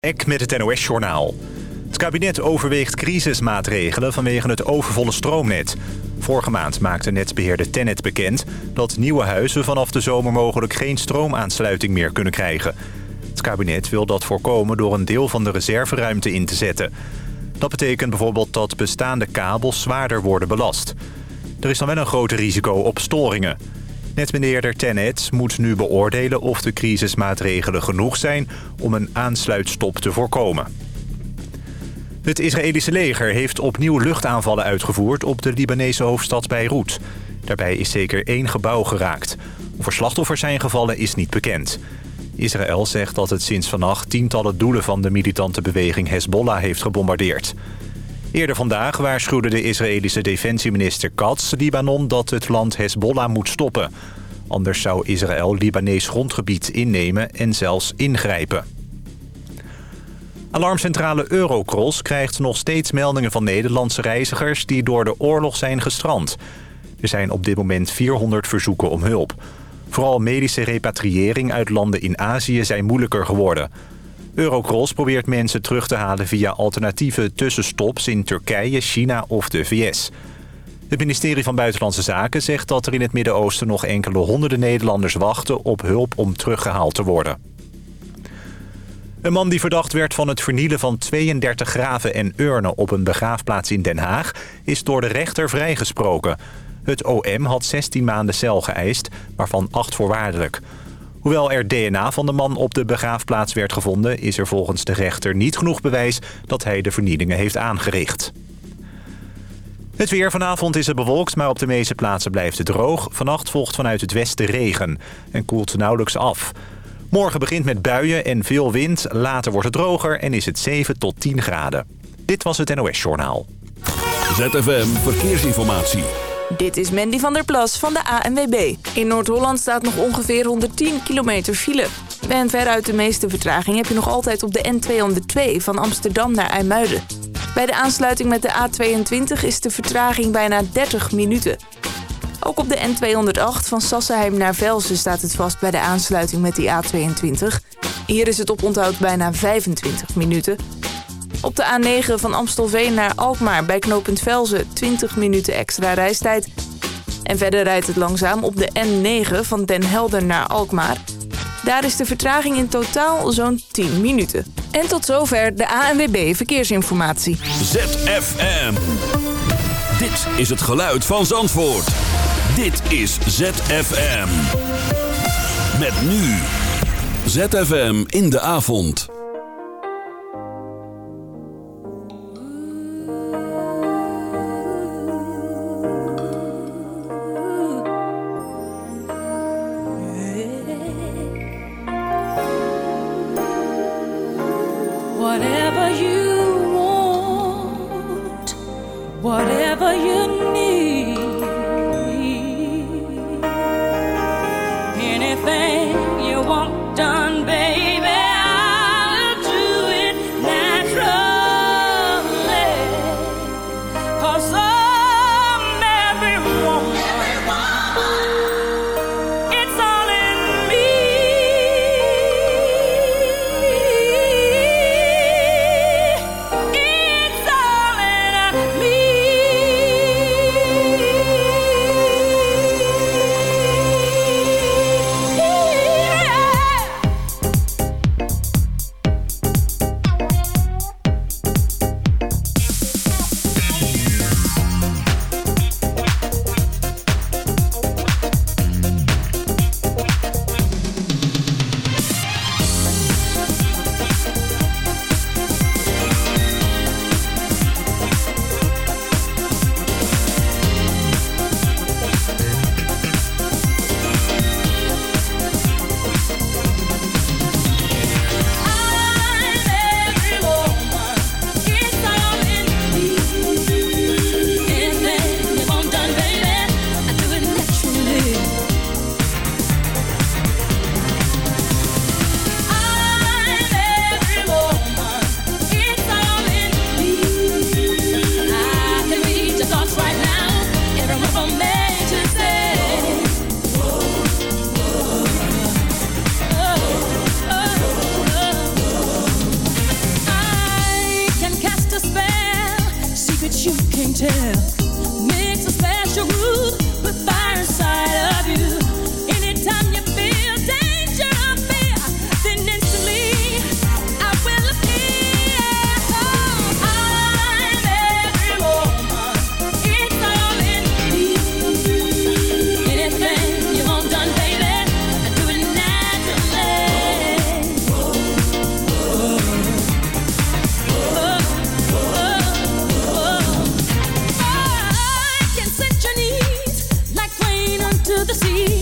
Ek met het NOS-journaal. Het kabinet overweegt crisismaatregelen vanwege het overvolle stroomnet. Vorige maand maakte netbeheerder Tennet bekend... dat nieuwe huizen vanaf de zomer mogelijk geen stroomaansluiting meer kunnen krijgen. Het kabinet wil dat voorkomen door een deel van de reserveruimte in te zetten. Dat betekent bijvoorbeeld dat bestaande kabels zwaarder worden belast. Er is dan wel een groot risico op storingen... Netbeheerder Tenet moet nu beoordelen of de crisismaatregelen genoeg zijn om een aansluitstop te voorkomen. Het Israëlische leger heeft opnieuw luchtaanvallen uitgevoerd op de Libanese hoofdstad Beirut. Daarbij is zeker één gebouw geraakt. Of er slachtoffers zijn gevallen is niet bekend. Israël zegt dat het sinds vannacht tientallen doelen van de militante beweging Hezbollah heeft gebombardeerd. Eerder vandaag waarschuwde de Israëlische defensieminister Katz Libanon dat het land Hezbollah moet stoppen. Anders zou Israël Libanees grondgebied innemen en zelfs ingrijpen. Alarmcentrale Eurocross krijgt nog steeds meldingen van Nederlandse reizigers... die door de oorlog zijn gestrand. Er zijn op dit moment 400 verzoeken om hulp. Vooral medische repatriëring uit landen in Azië zijn moeilijker geworden... Eurocross probeert mensen terug te halen via alternatieve tussenstops in Turkije, China of de VS. Het ministerie van Buitenlandse Zaken zegt dat er in het Midden-Oosten nog enkele honderden Nederlanders wachten op hulp om teruggehaald te worden. Een man die verdacht werd van het vernielen van 32 graven en urnen op een begraafplaats in Den Haag is door de rechter vrijgesproken. Het OM had 16 maanden cel geëist, waarvan 8 voorwaardelijk. Hoewel er DNA van de man op de begraafplaats werd gevonden... is er volgens de rechter niet genoeg bewijs dat hij de vernielingen heeft aangericht. Het weer vanavond is het bewolkt, maar op de meeste plaatsen blijft het droog. Vannacht volgt vanuit het westen regen en koelt nauwelijks af. Morgen begint met buien en veel wind. Later wordt het droger en is het 7 tot 10 graden. Dit was het NOS Journaal. ZFM Verkeersinformatie. Dit is Mandy van der Plas van de ANWB. In Noord-Holland staat nog ongeveer 110 kilometer file. En veruit de meeste vertraging heb je nog altijd op de N202 van Amsterdam naar IJmuiden. Bij de aansluiting met de A22 is de vertraging bijna 30 minuten. Ook op de N208 van Sassenheim naar Velsen staat het vast bij de aansluiting met die A22. Hier is het op onthoud bijna 25 minuten. Op de A9 van Amstelveen naar Alkmaar bij knooppunt Velzen 20 minuten extra reistijd. En verder rijdt het langzaam op de N9 van Den Helder naar Alkmaar. Daar is de vertraging in totaal zo'n 10 minuten. En tot zover de ANWB Verkeersinformatie. ZFM. Dit is het geluid van Zandvoort. Dit is ZFM. Met nu. ZFM in de avond. to the sea.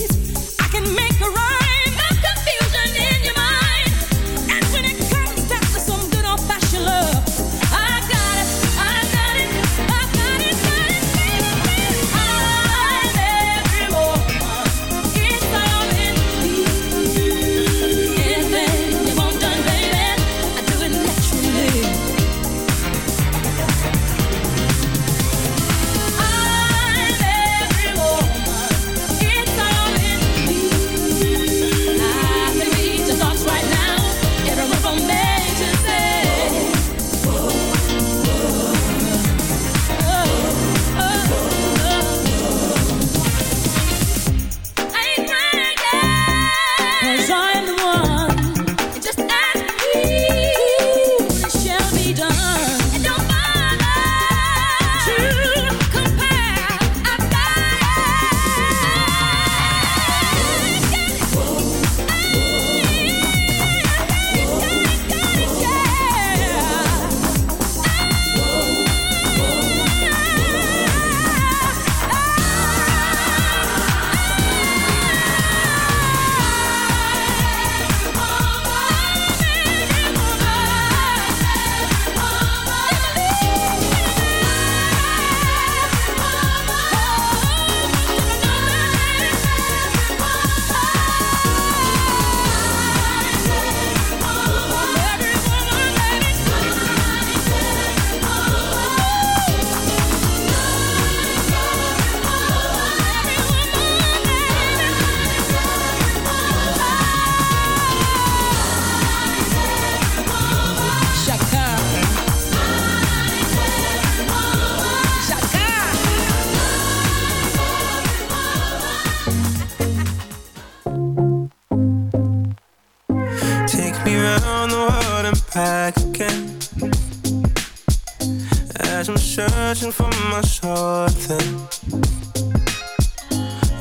Searching for my something.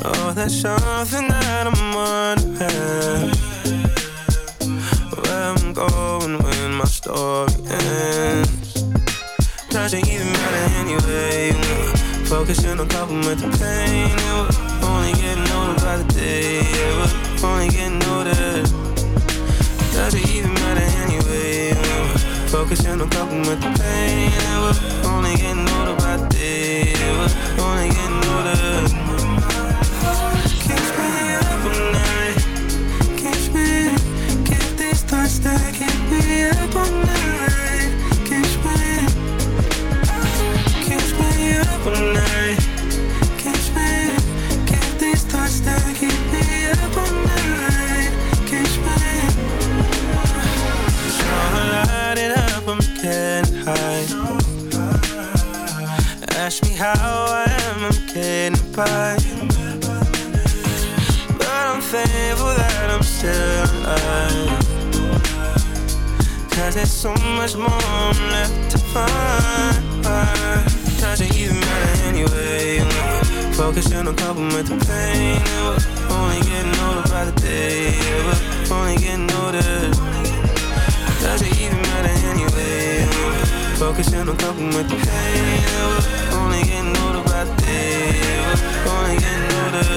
Oh, there's something that I'm wondering. Where I'm going when my story ends. Doesn't even matter anyway. Focusing on coping with the pain. We're only getting older by the day. We're only getting older. Doesn't even matter anyway. Focusing on coping with the pain only getting older by only getting older. Catch me up all night. Me. Get these thoughts. Keep me up all night. Me. Catch me up all night. How I am, I'm getting by. But I'm thankful that I'm still alive. Cause there's so much more I'm left to find. Doesn't even matter anyway. Focusing on coping with the pain. Only getting older by the day. Only getting older. Focusing on coping with the pain. Only getting older by the day. Only getting older.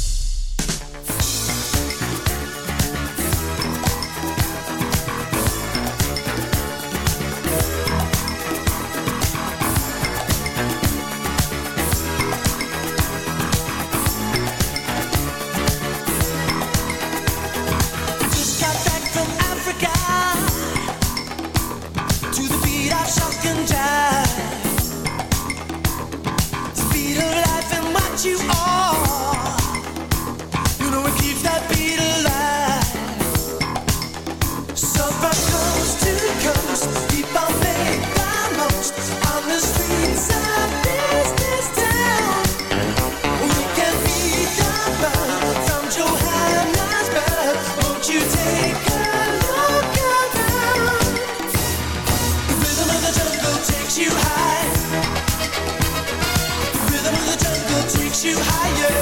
You higher.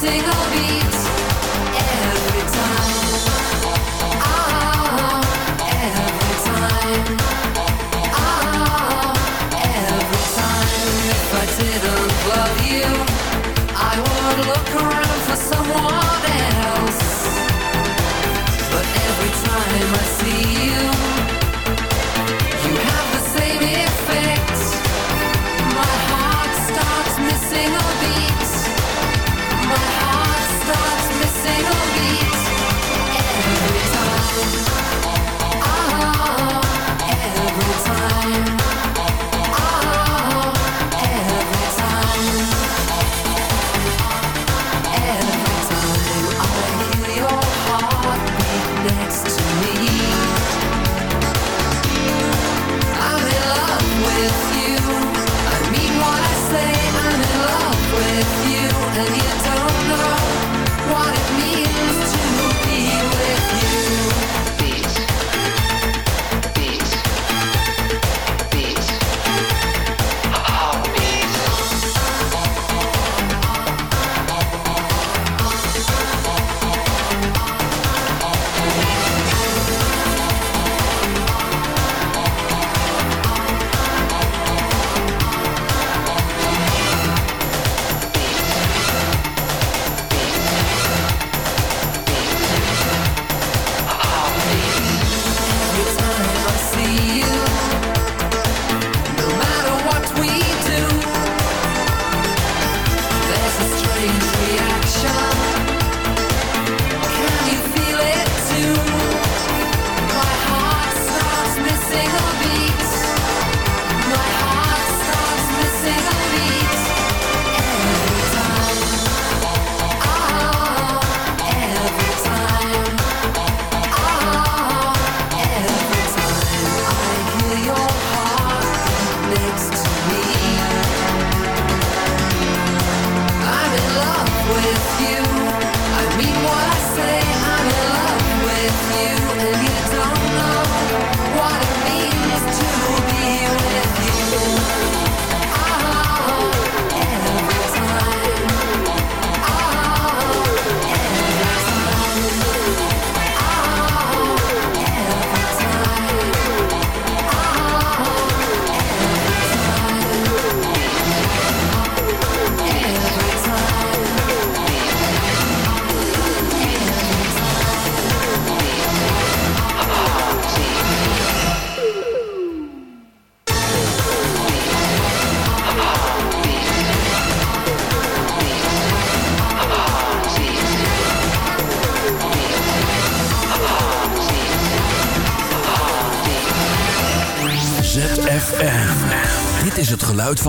single beat.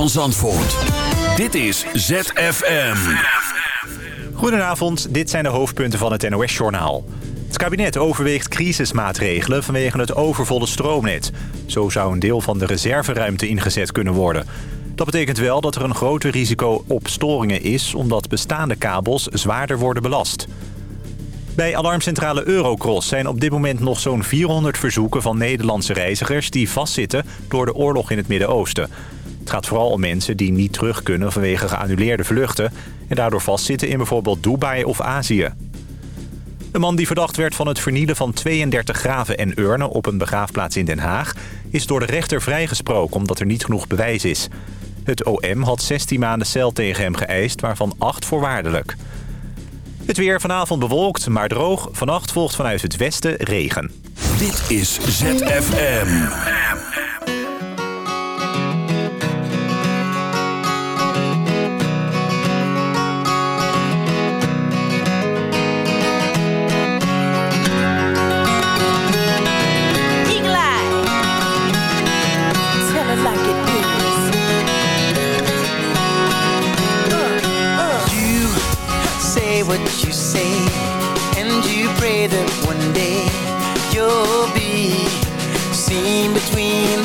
Van Zandvoort. Dit is ZFM. Goedenavond, dit zijn de hoofdpunten van het NOS-journaal. Het kabinet overweegt crisismaatregelen vanwege het overvolle stroomnet. Zo zou een deel van de reserveruimte ingezet kunnen worden. Dat betekent wel dat er een groter risico op storingen is... omdat bestaande kabels zwaarder worden belast. Bij alarmcentrale Eurocross zijn op dit moment nog zo'n 400 verzoeken van Nederlandse reizigers... die vastzitten door de oorlog in het Midden-Oosten. Gaat vooral om mensen die niet terug kunnen vanwege geannuleerde vluchten... en daardoor vastzitten in bijvoorbeeld Dubai of Azië. De man die verdacht werd van het vernielen van 32 graven en urnen op een begraafplaats in Den Haag... is door de rechter vrijgesproken omdat er niet genoeg bewijs is. Het OM had 16 maanden cel tegen hem geëist, waarvan 8 voorwaardelijk. Het weer vanavond bewolkt, maar droog. Vannacht volgt vanuit het westen regen. Dit is ZFM.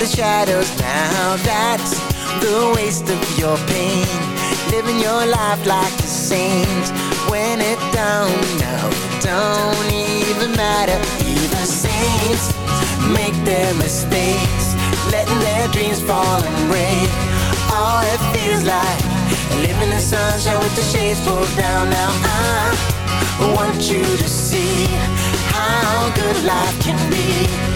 The shadows. Now that's the waste of your pain, living your life like a saint. When it don't, no, don't even matter. Even saints make their mistakes, letting their dreams fall and break. All it feels like living in sunshine with the shades pulled down. Now I want you to see how good life can be.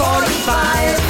45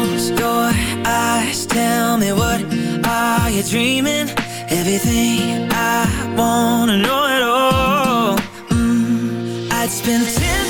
close your eyes. Tell me what are you dreaming? Everything I wanna know at all. Mm, I'd spend 10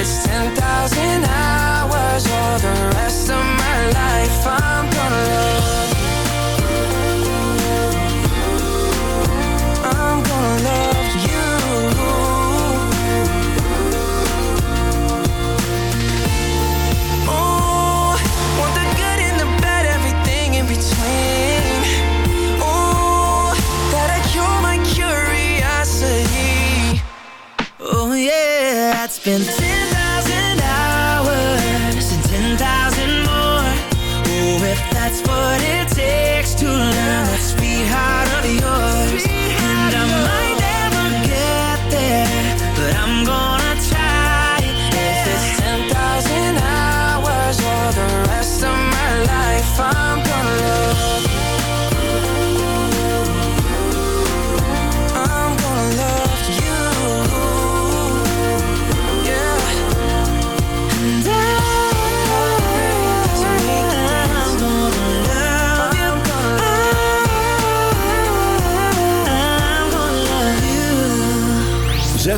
it's 10,000 hours or the rest of my life I'm gonna love. I'm gonna love you. Ooh, want the good and the bad, everything in between. Ooh, gotta cure my curiosity. Oh yeah, that's been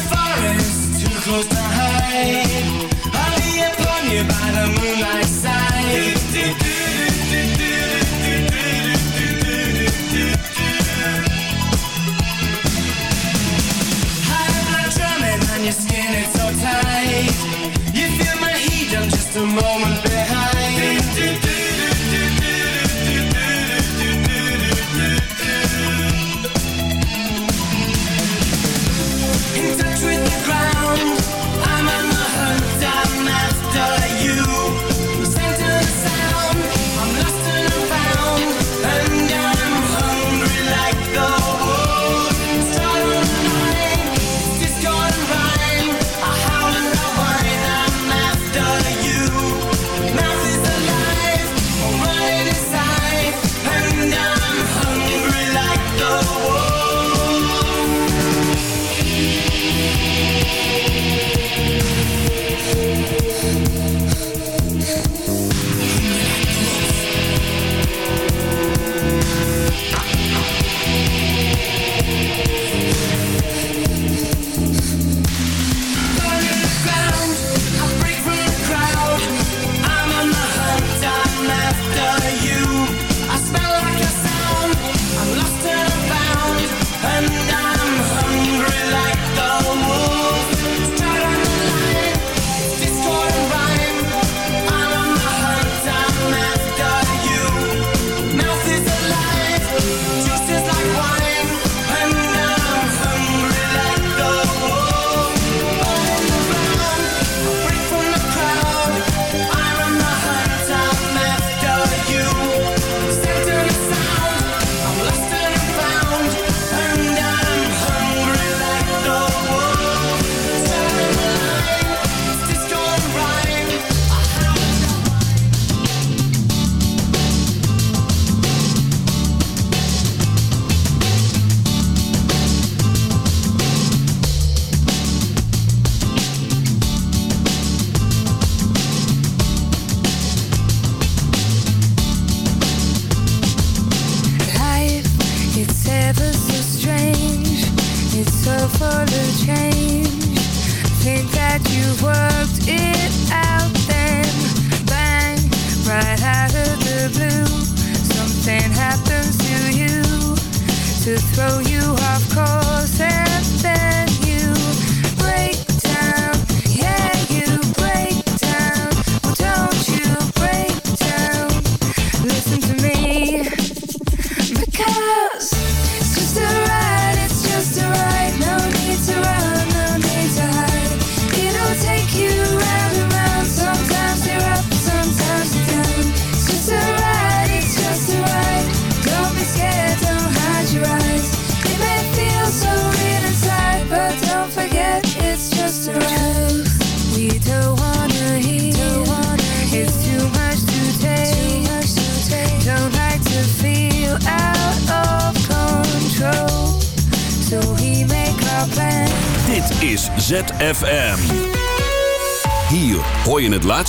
forest, too close to hide